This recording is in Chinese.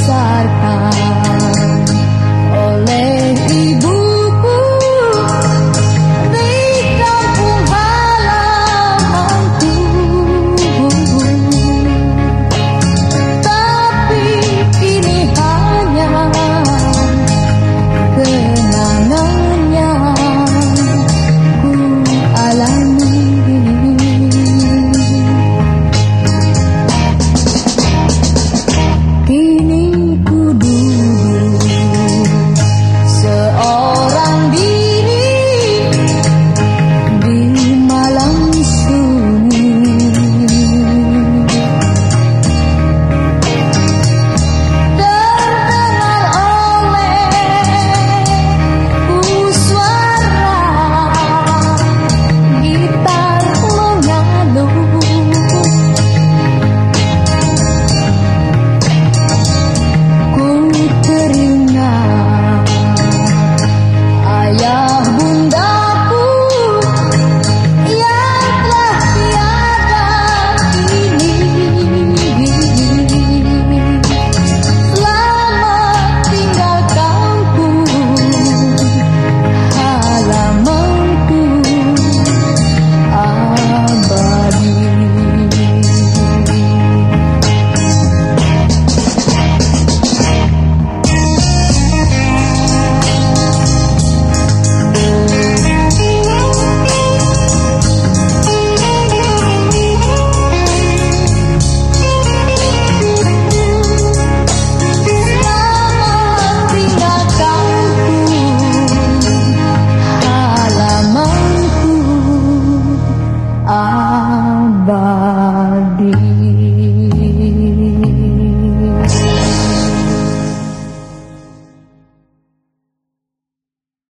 Saat kau. Baba.